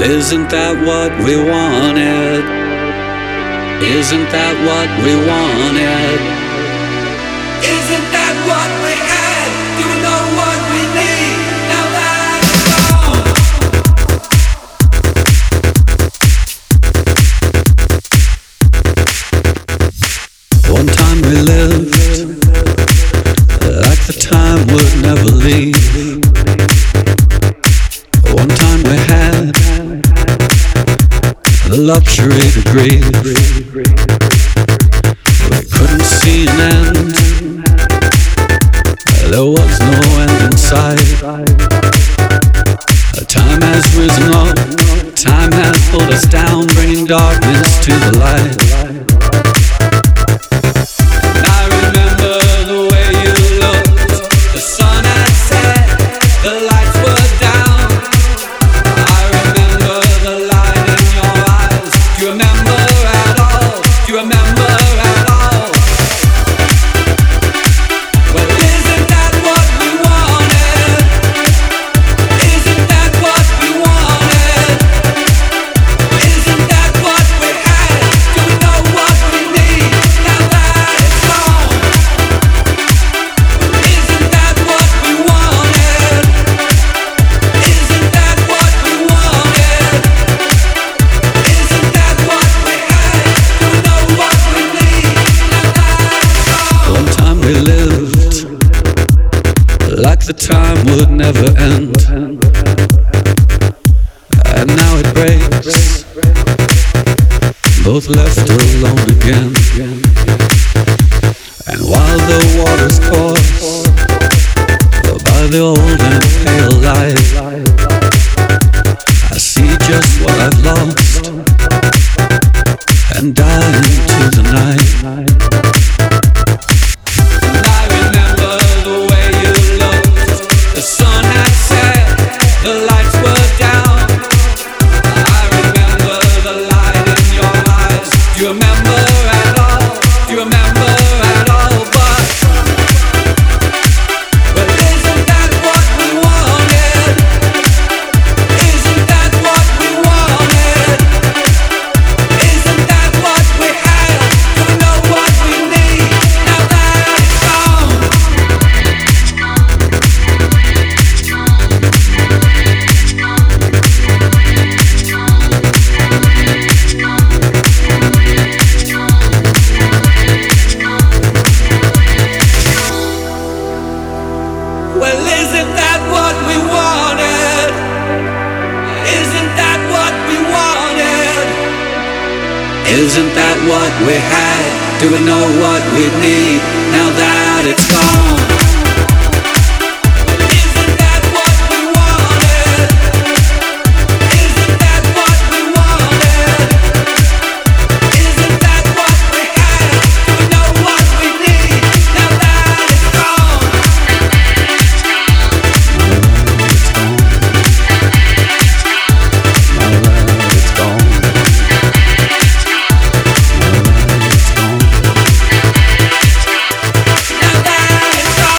Isn't that what we wanted? Isn't that what we wanted? Isn't that what we had? Do we know what we need? Now gone. One time we lived like the time would never leave. Luxury to breathe. We couldn't see an end. There was no end in sight. Time has risen up. Time has pulled us down, bringing darkness to the light. The time would never end. And now it breaks, both left alone again. And while the waters course by the old and pale light, I see just what I've lost and die Isn't that what we had? Do we know what we need now that it's gone?